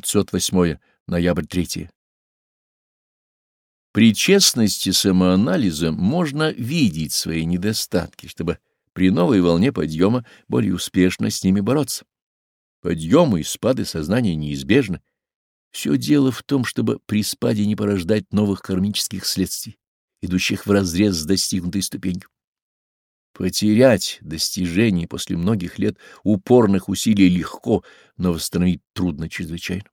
508 ноябрь 3. При честности самоанализа можно видеть свои недостатки, чтобы при новой волне подъема более успешно с ними бороться. Подъемы и спады сознания неизбежны. Все дело в том, чтобы при спаде не порождать новых кармических следствий, идущих вразрез с достигнутой ступенью. Потерять достижения после многих лет упорных усилий легко, но восстановить трудно чрезвычайно.